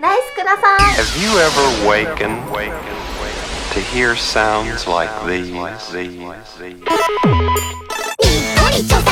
Have you ever wakened to hear sounds like these? にっこり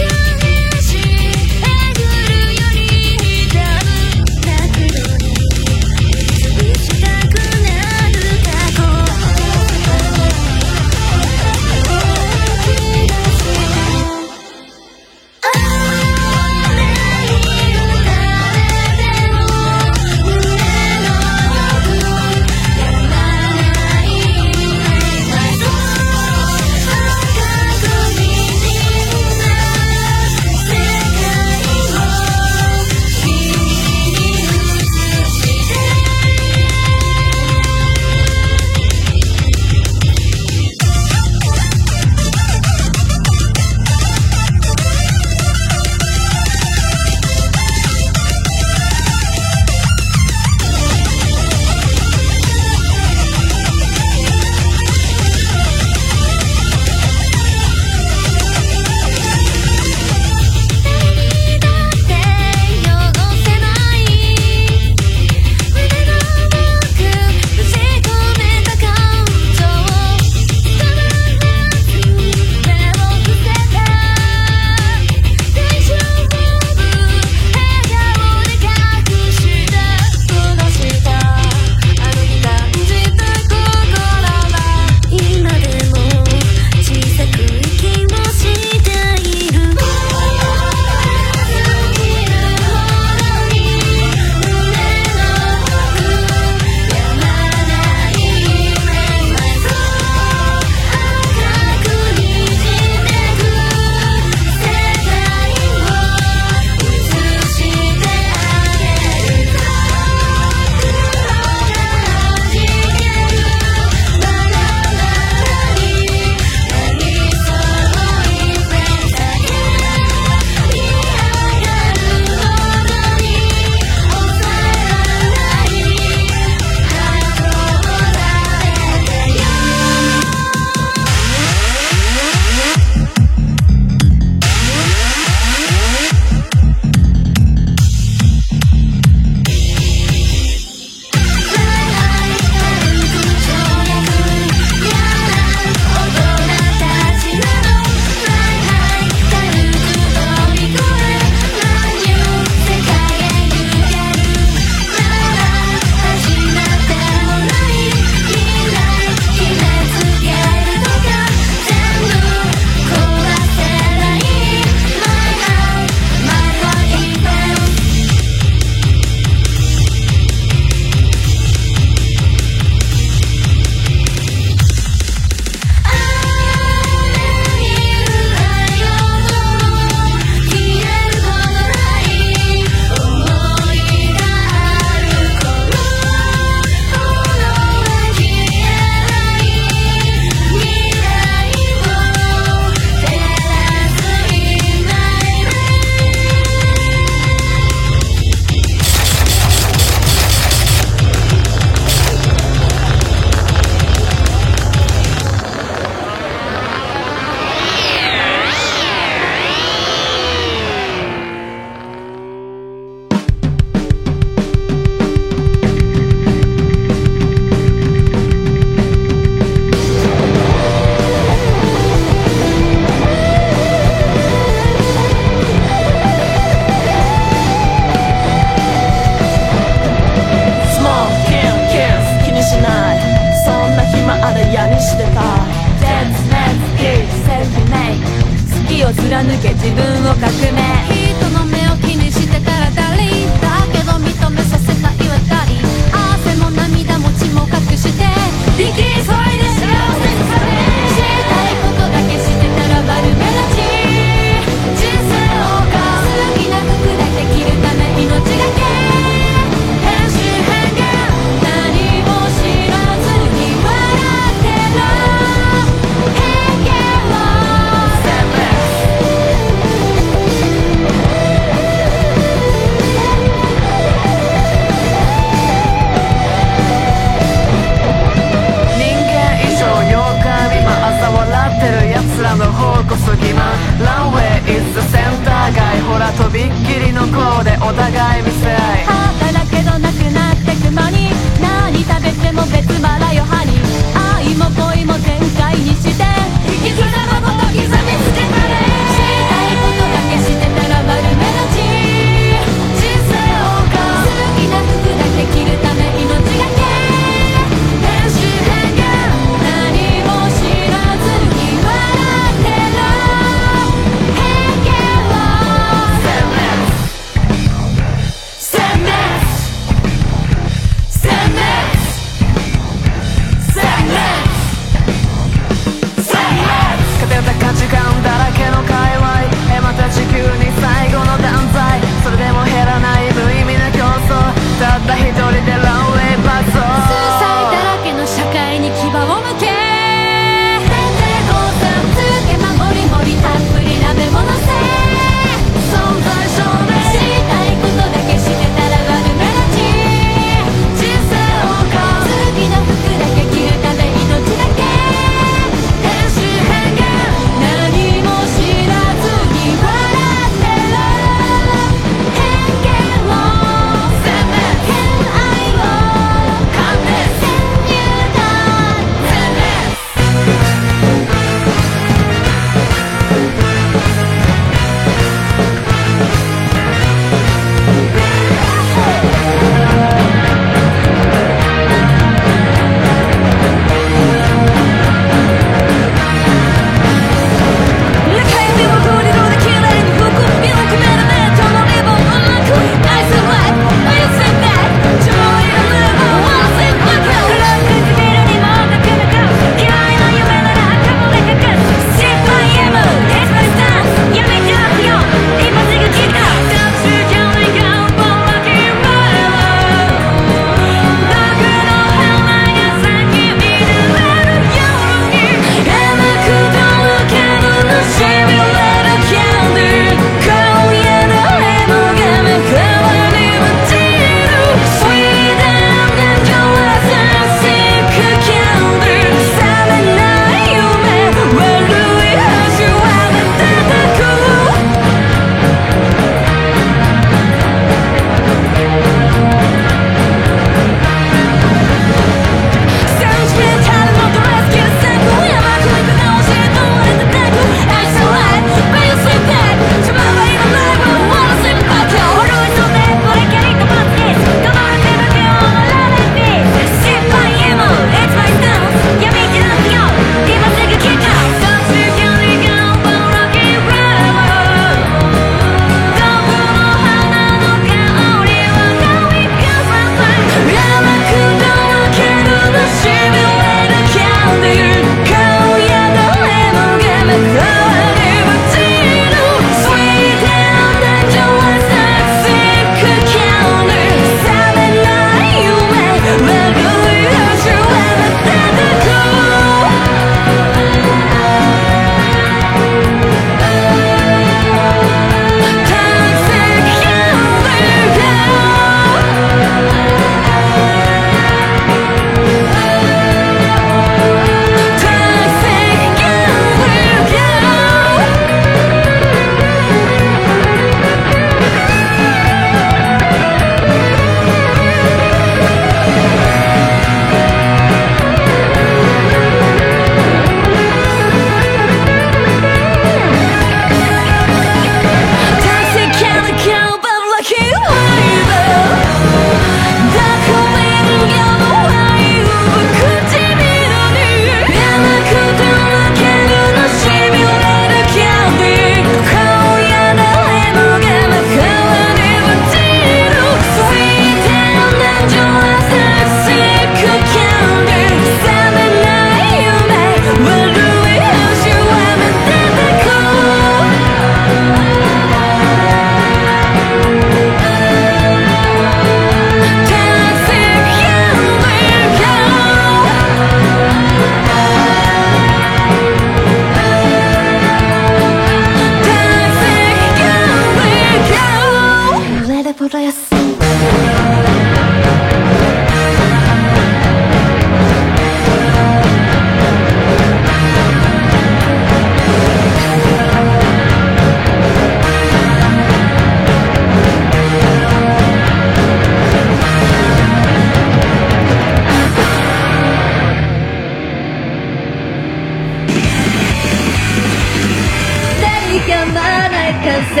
完成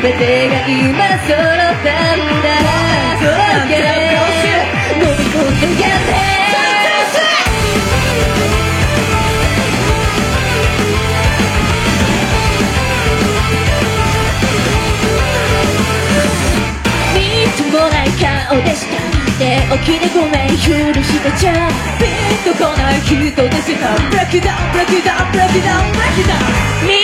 全てが今揃ったんだそうけ飲み込んでやってみっともない顔でした寝起きでごめん許してちゃピンとこない人でしたブラックダウンブラックダウンブラックダウンブラックダ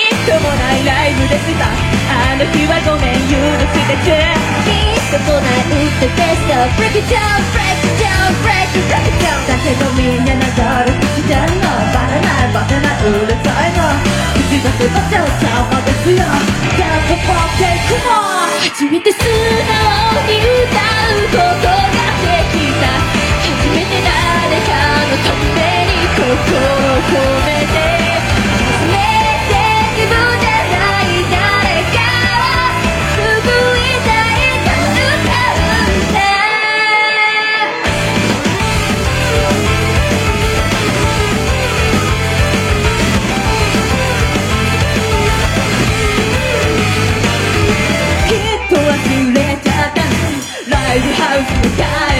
ウンともないライブでしたあの日はごめん許してちゃみっともない歌でしたブラックダウンブラックダウンブラックダウンブラックダウンだけどみんな流れてきてんのバレないバテないう。るさいの口出せばちゃうちゃう。まですよ Get the fuck take come on 初めて素直に歌うことができた。初めて誰かのために心を込め。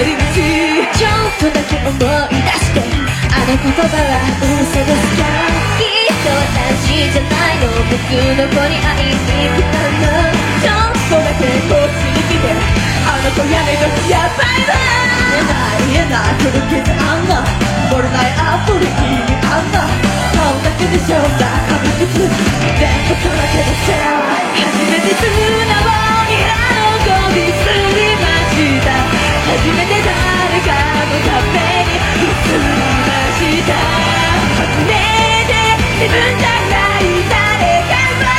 り道ちょっとだけ思い出して。あの言葉は嘘ですか？きっと私じゃないの僕の子に会いに来たの。ちょっとだけこっちに来て。あの子やめときやばいわ。言えない言えない届けてあんな。漏れないアプリ意味あんな。顔だけでしょ。うが確実全部届けてちゃう初めて素直にあ初めて誰かのためにすりました初めて自分じゃない誰かを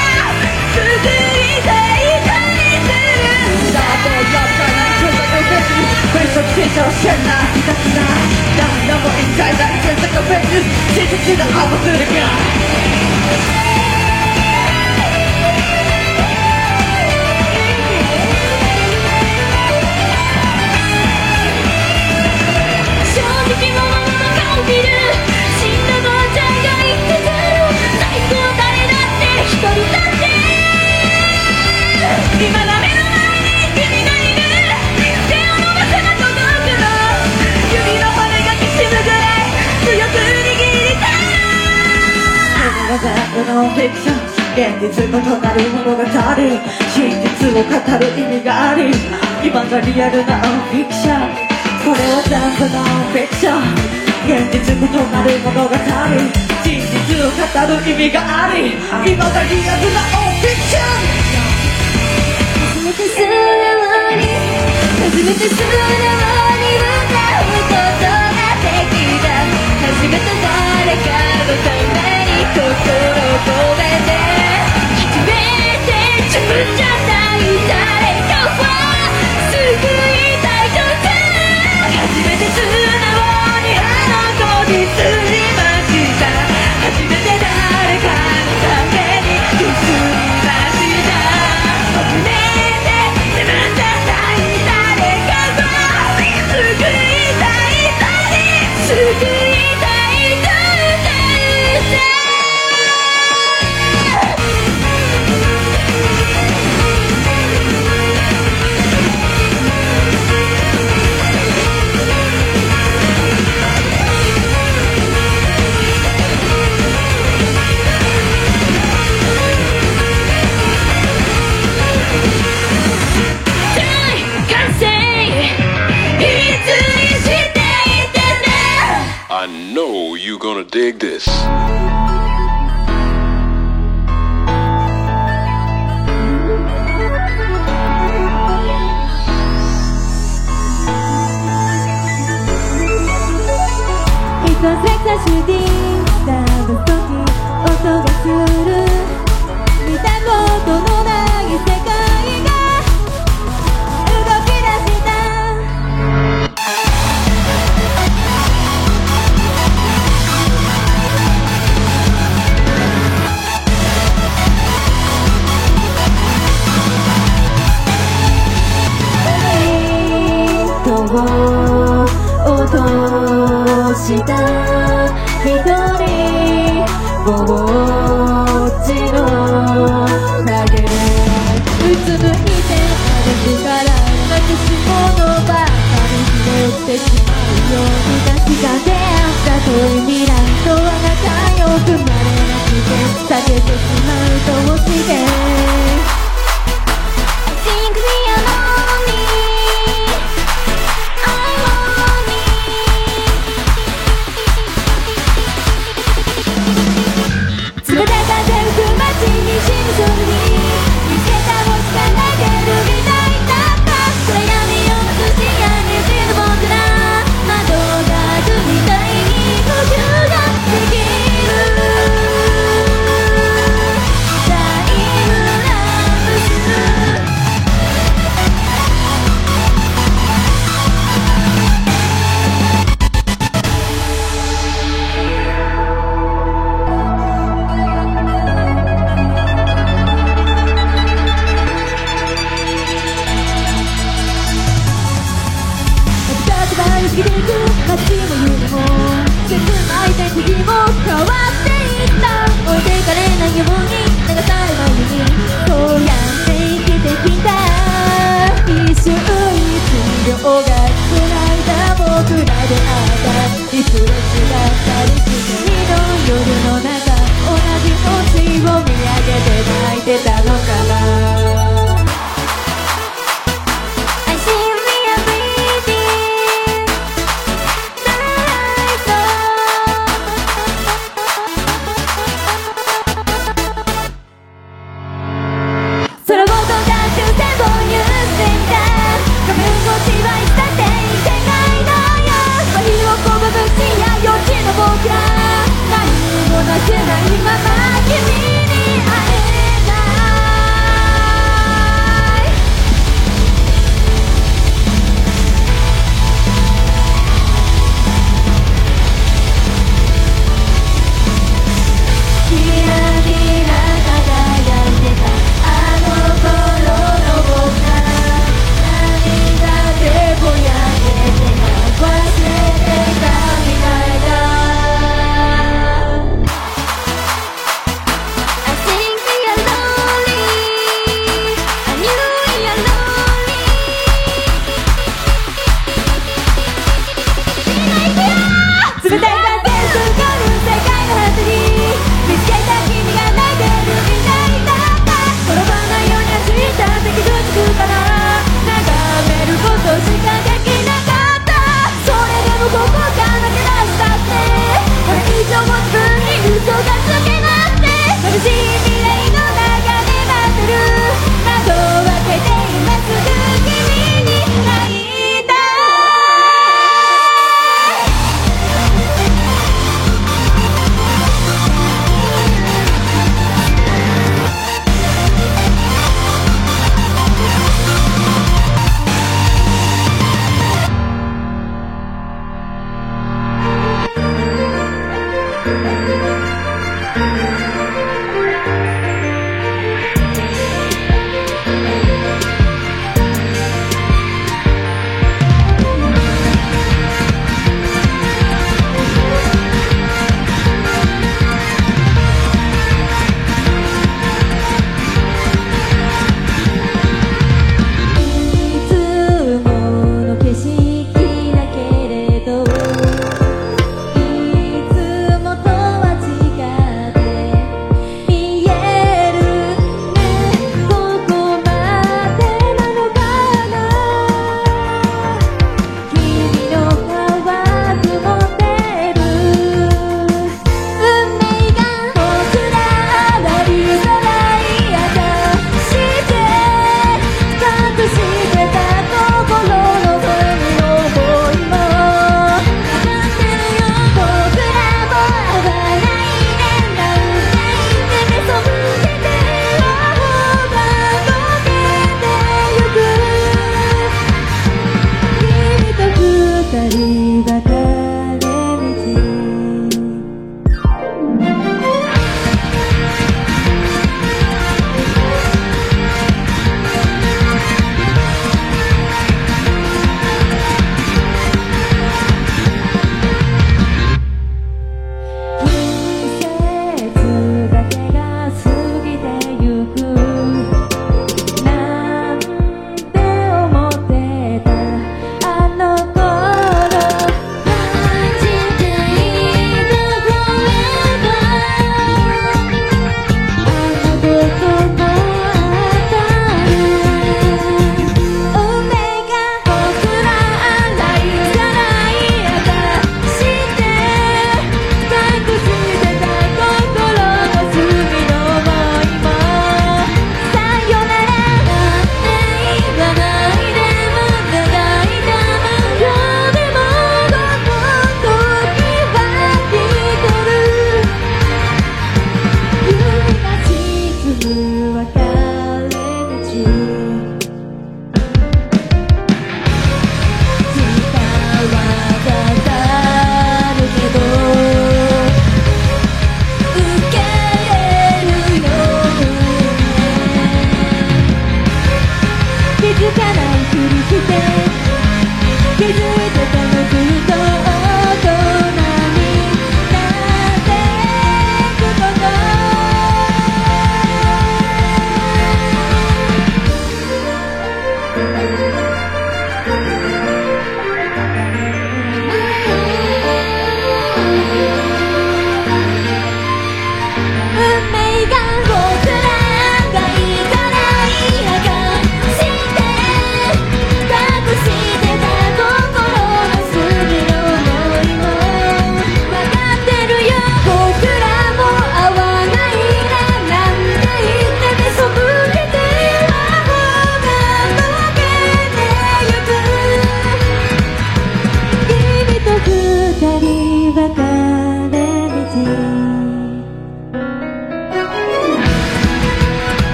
救いたい人にするんだとやったら今日のフェイスフェイスを成長してないひたすら何度も一切ない全世界フェイス真実な青するか部のフィクション現実となる物語真実を語る意味があり今がリアルなフィクション。これは全部のフィクション。現実となる物語真実を語る意味があり今がリアルなオフィクション初めて素直に初めて素直に歌うことができた初めて誰かのために心を込めて初めて自分じゃない誰に救 gonna dig this. 一つ差しした。一人ぼっちの影げ。うつむいて歩くからなくし物ばかり拾ってしまうよ。うな気が出会った遠い未来とは仲良くまれなくて避けてしまうとうして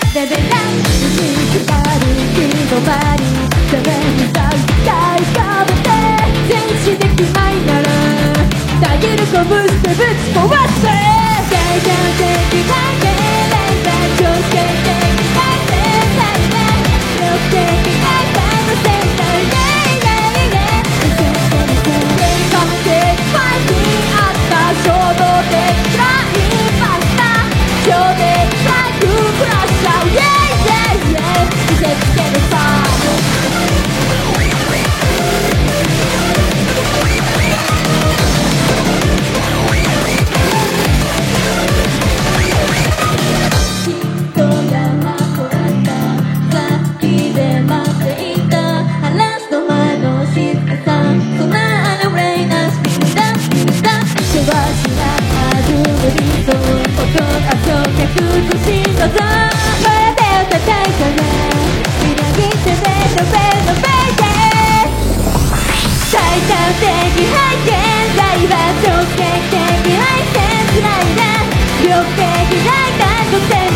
ランチに引っ張る気広まり誰に3回かぶって全で激舞いならたぎる拳でぶち壊せ大胆的体験ライバー強制的体験最大的体験美しいのぞ声で歌たいから未来見てねのべのべで最短的拝見ライバー直径的拝見つないだ両手開いた特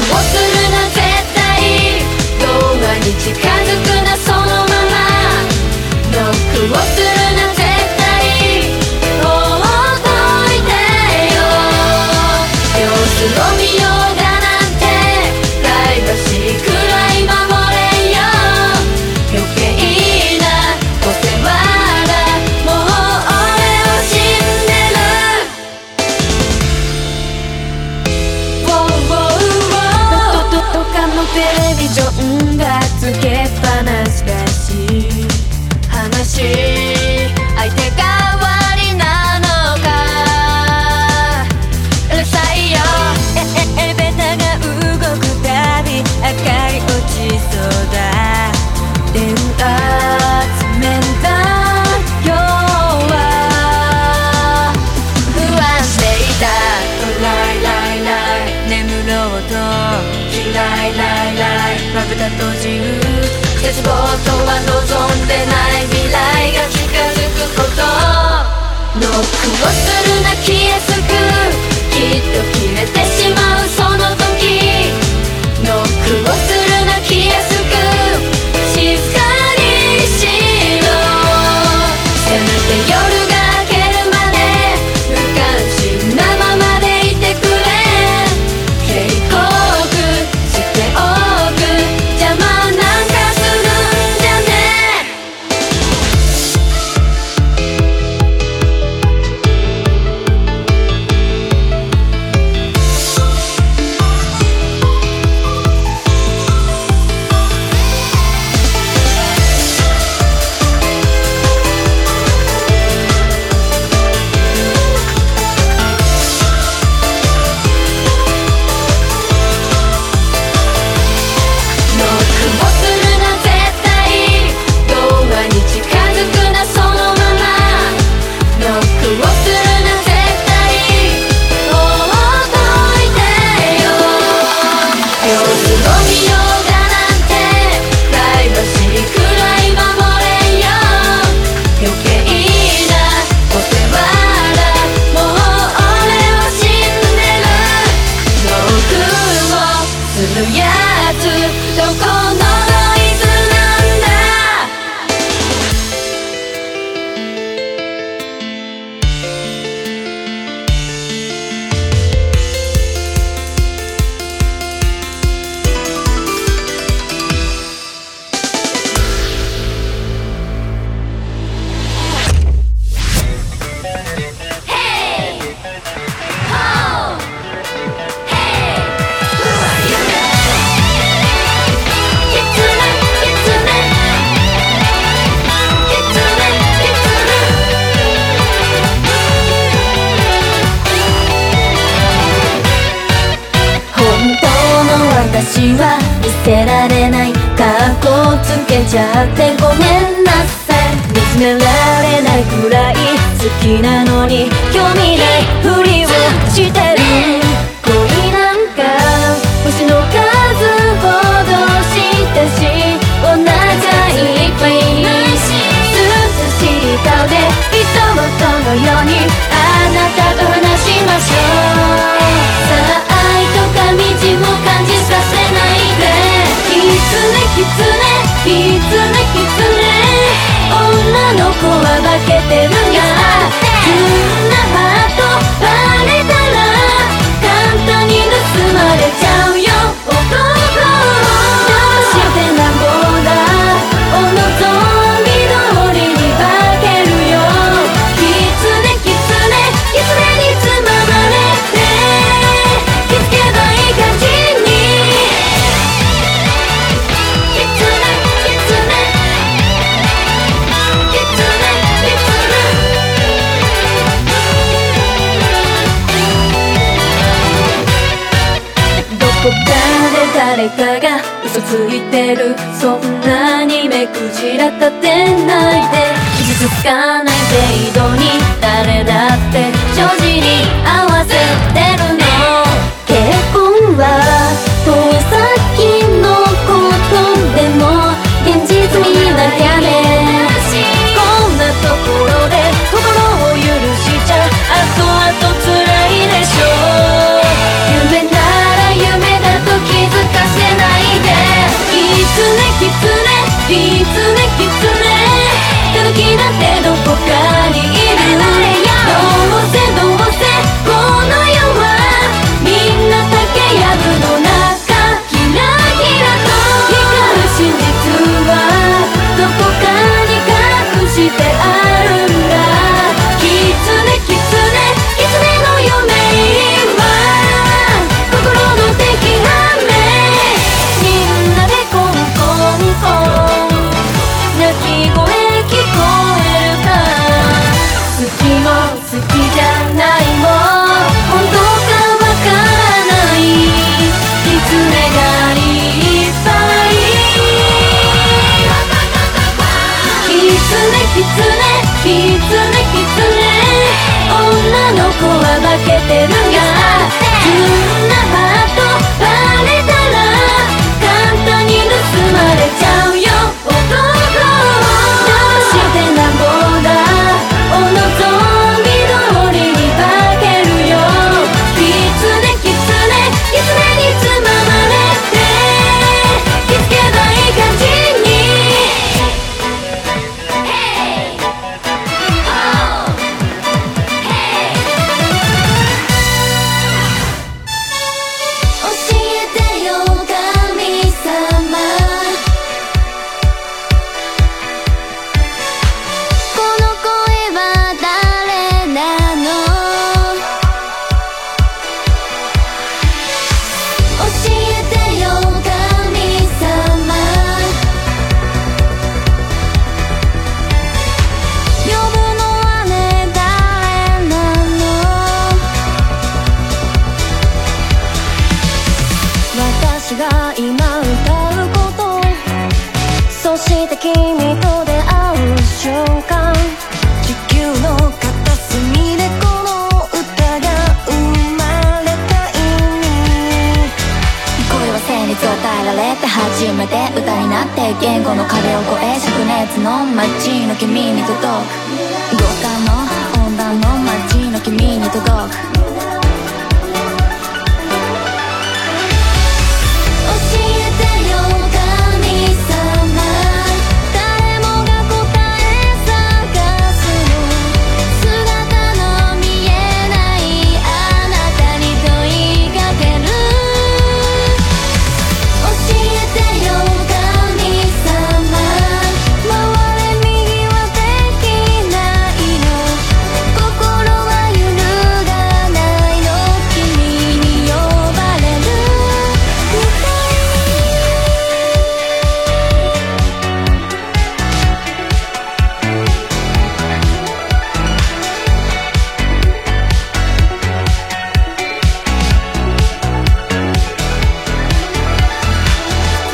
をするなんてどうするな消え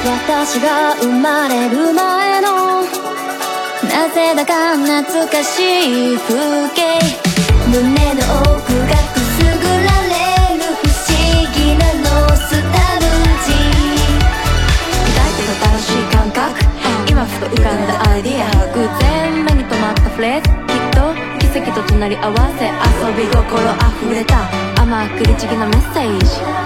私が生まれる前のなぜだか懐かしい風景。胸の奥がくすぐられる不思議なノスタルジー。抱いてた楽しい感覚。今ふと浮かんだアイディア。偶然目に留まったフレーズ。きっと奇跡と隣り合わせ。遊び心あふれた。甘く律儀なメッセージ。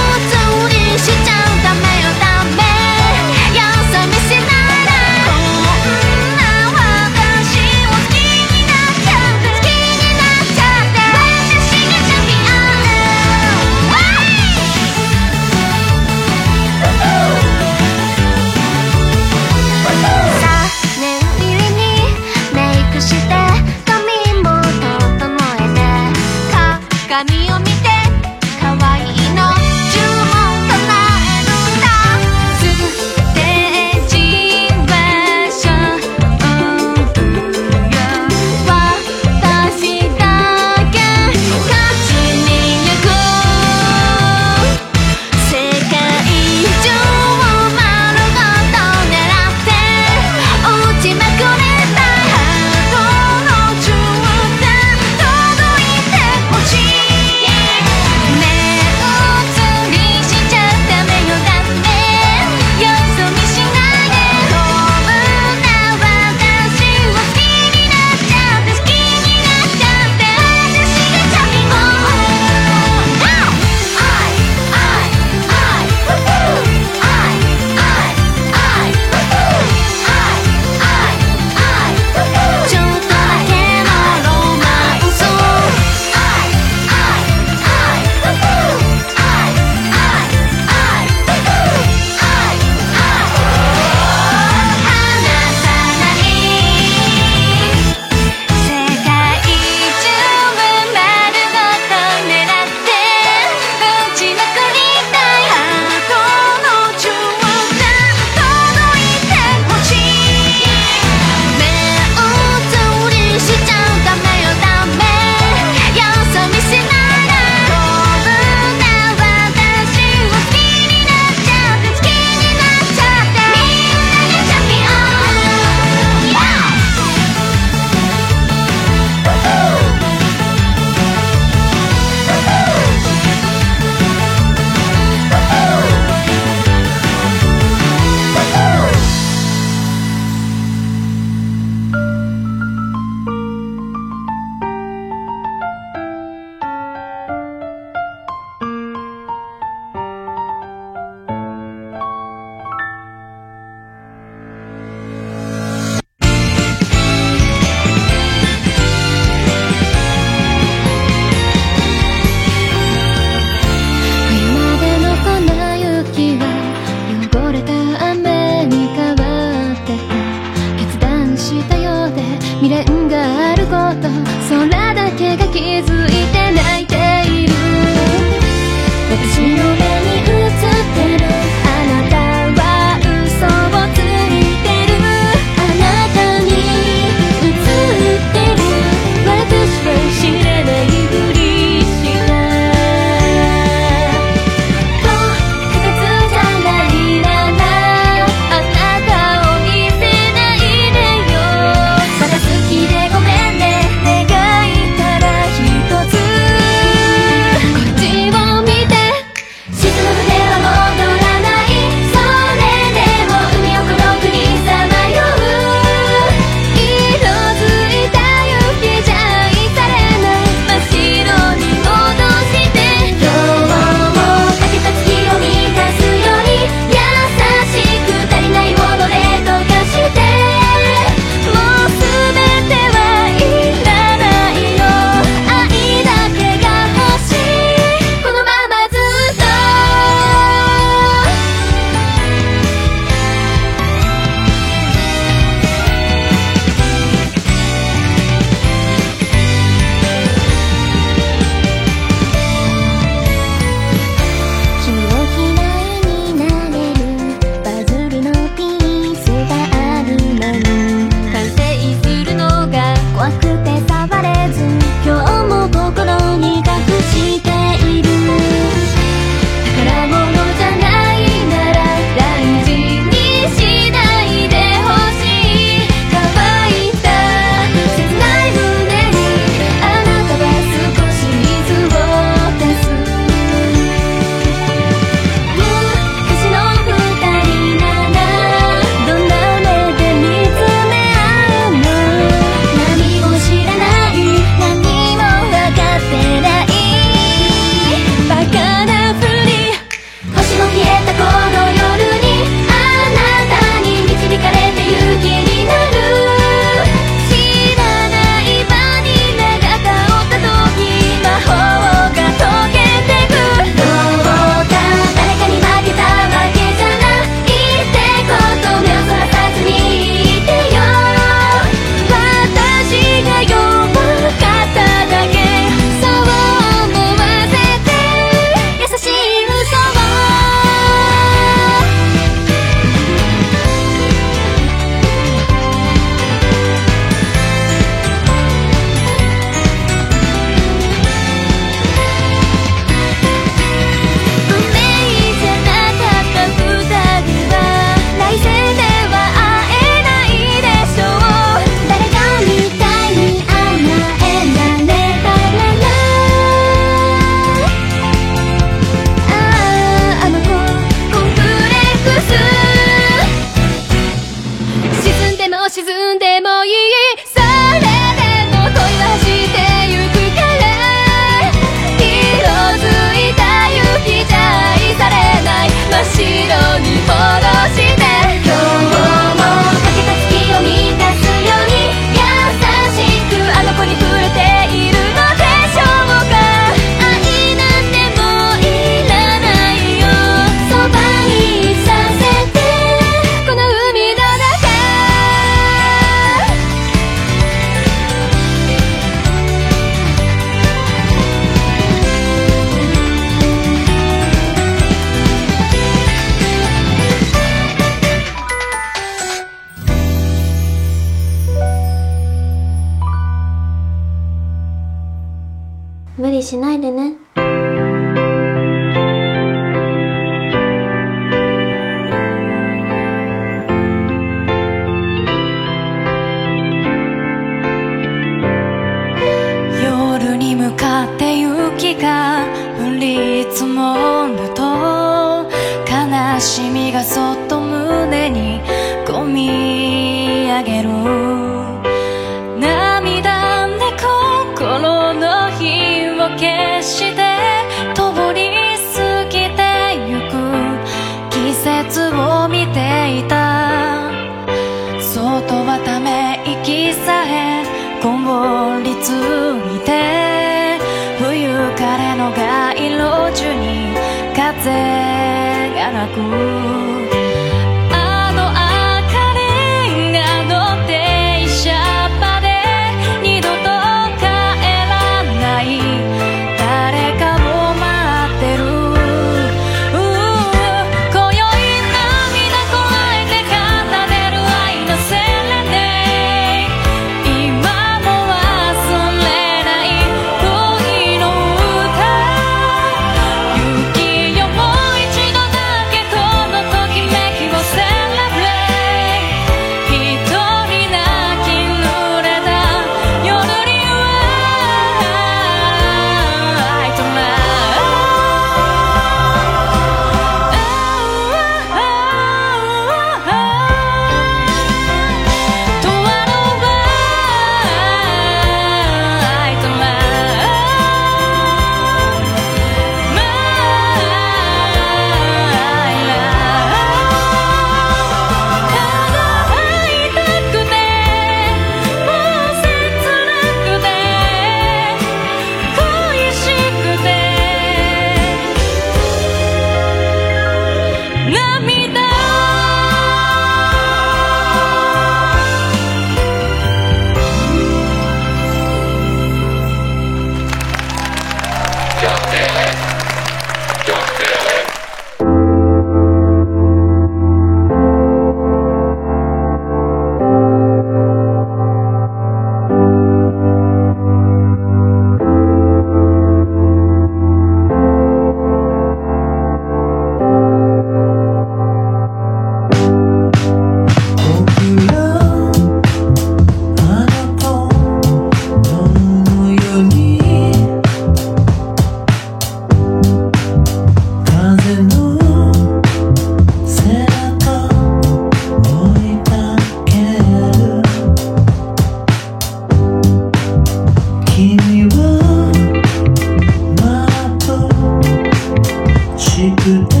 she could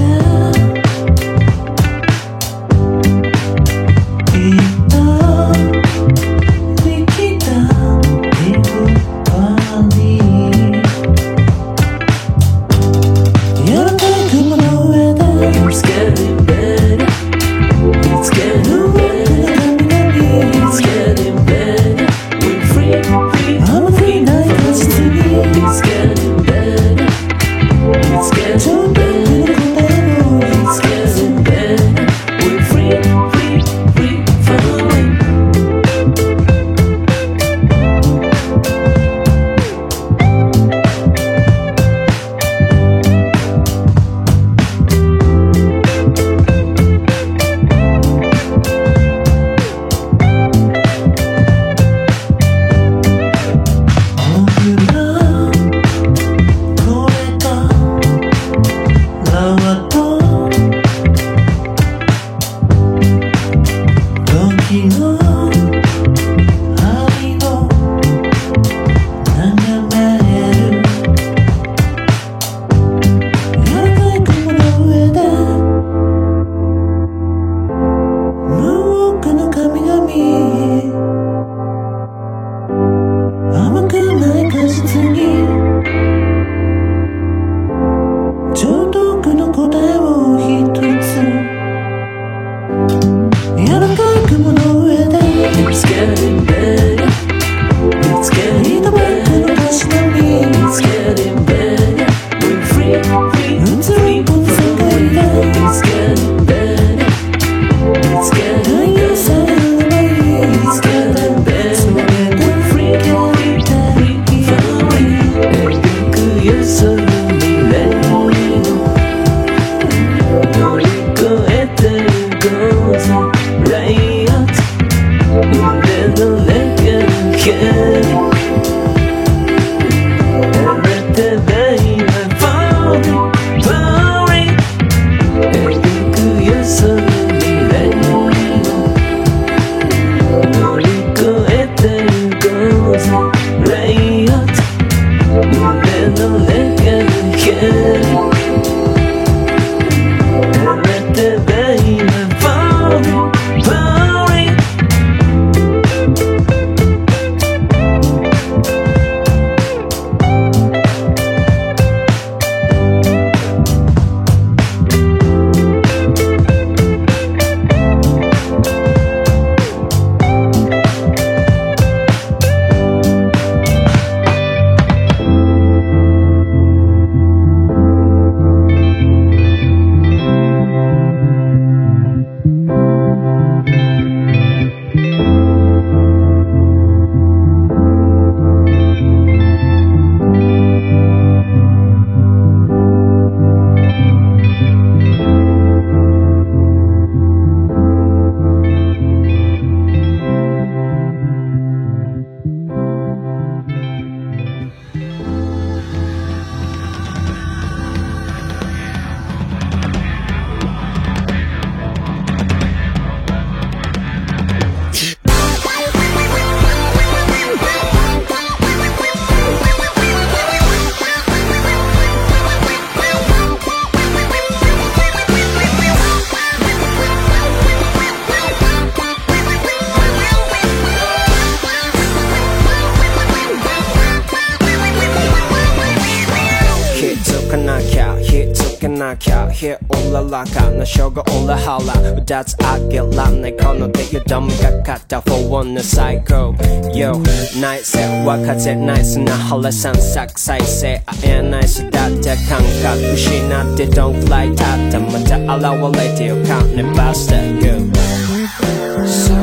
風ない砂原散策再生会えないしだって感覚失ってどんくらい経ってまた現れてよ金バスで Go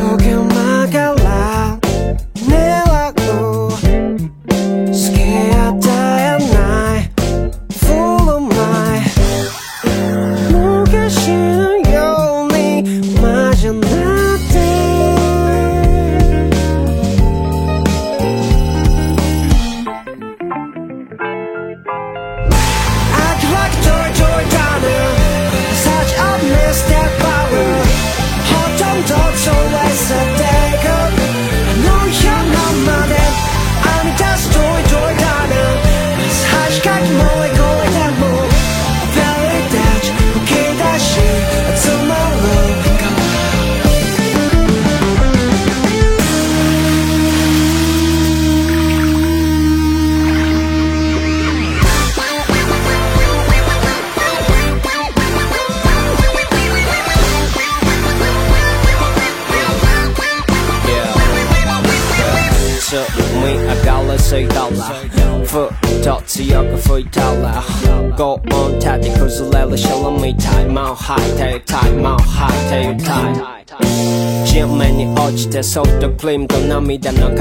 So the flame don't know me, then I'll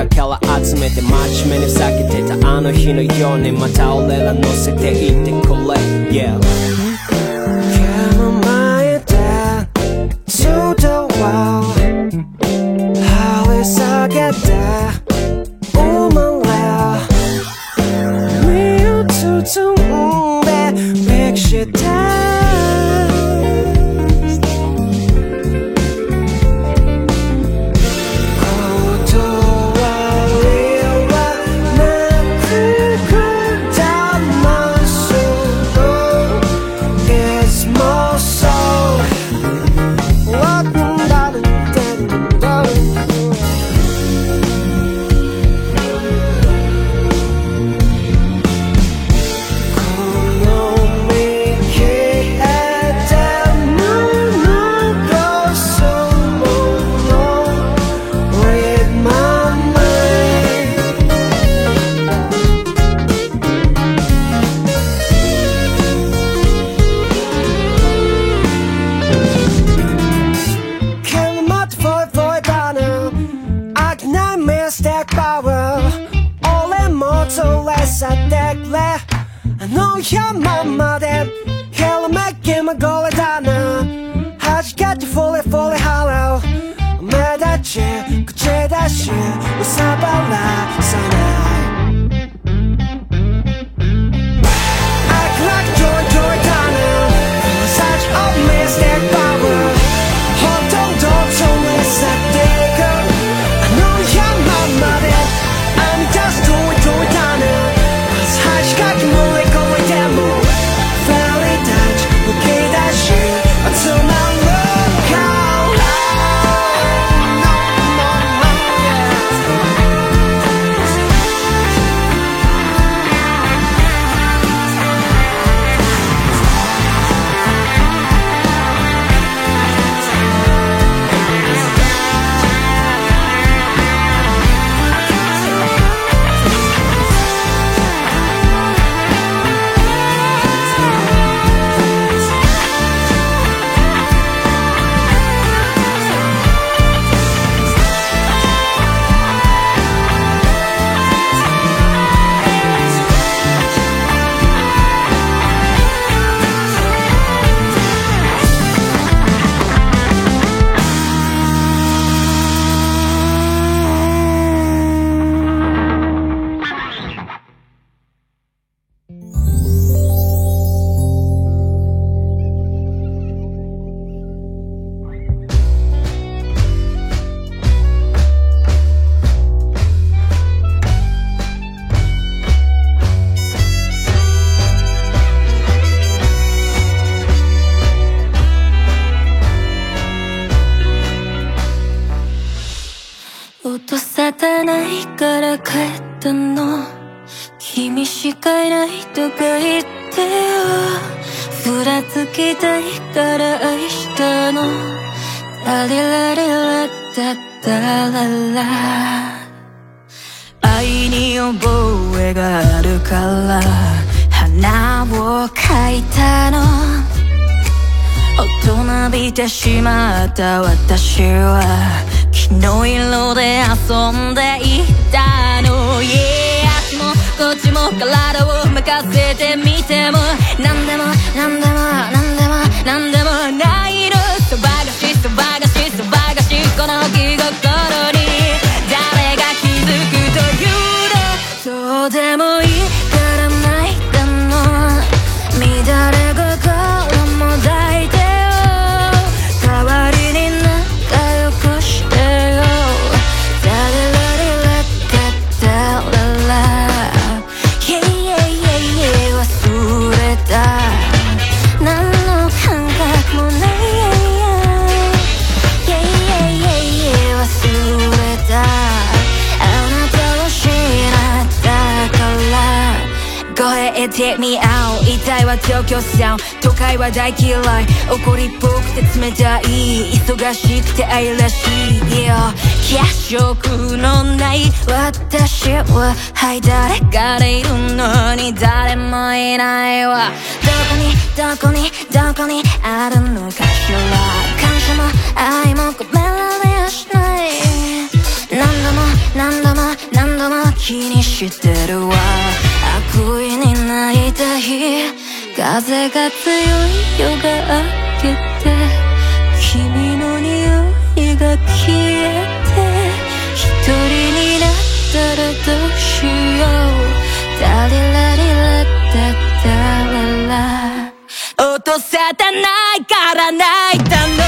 た私は昨日色で遊んで上京さ都会は大嫌い。怒りっぽくて冷たい。忙しくて愛らしい、yeah、血色のない私ははい誰かでいるのに誰もいないわ。どこにどこにどこにあるのかしら。感謝も愛も込められやしない。何度も何度も何度も気にしてるわ。悪意になりたい風が強い夜が明けて君の匂いが消えて一人になったらどうしよう。ダリラリラダダララ音沙汰ないから泣いたの。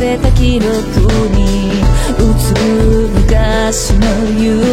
せた記録に映る昔の夢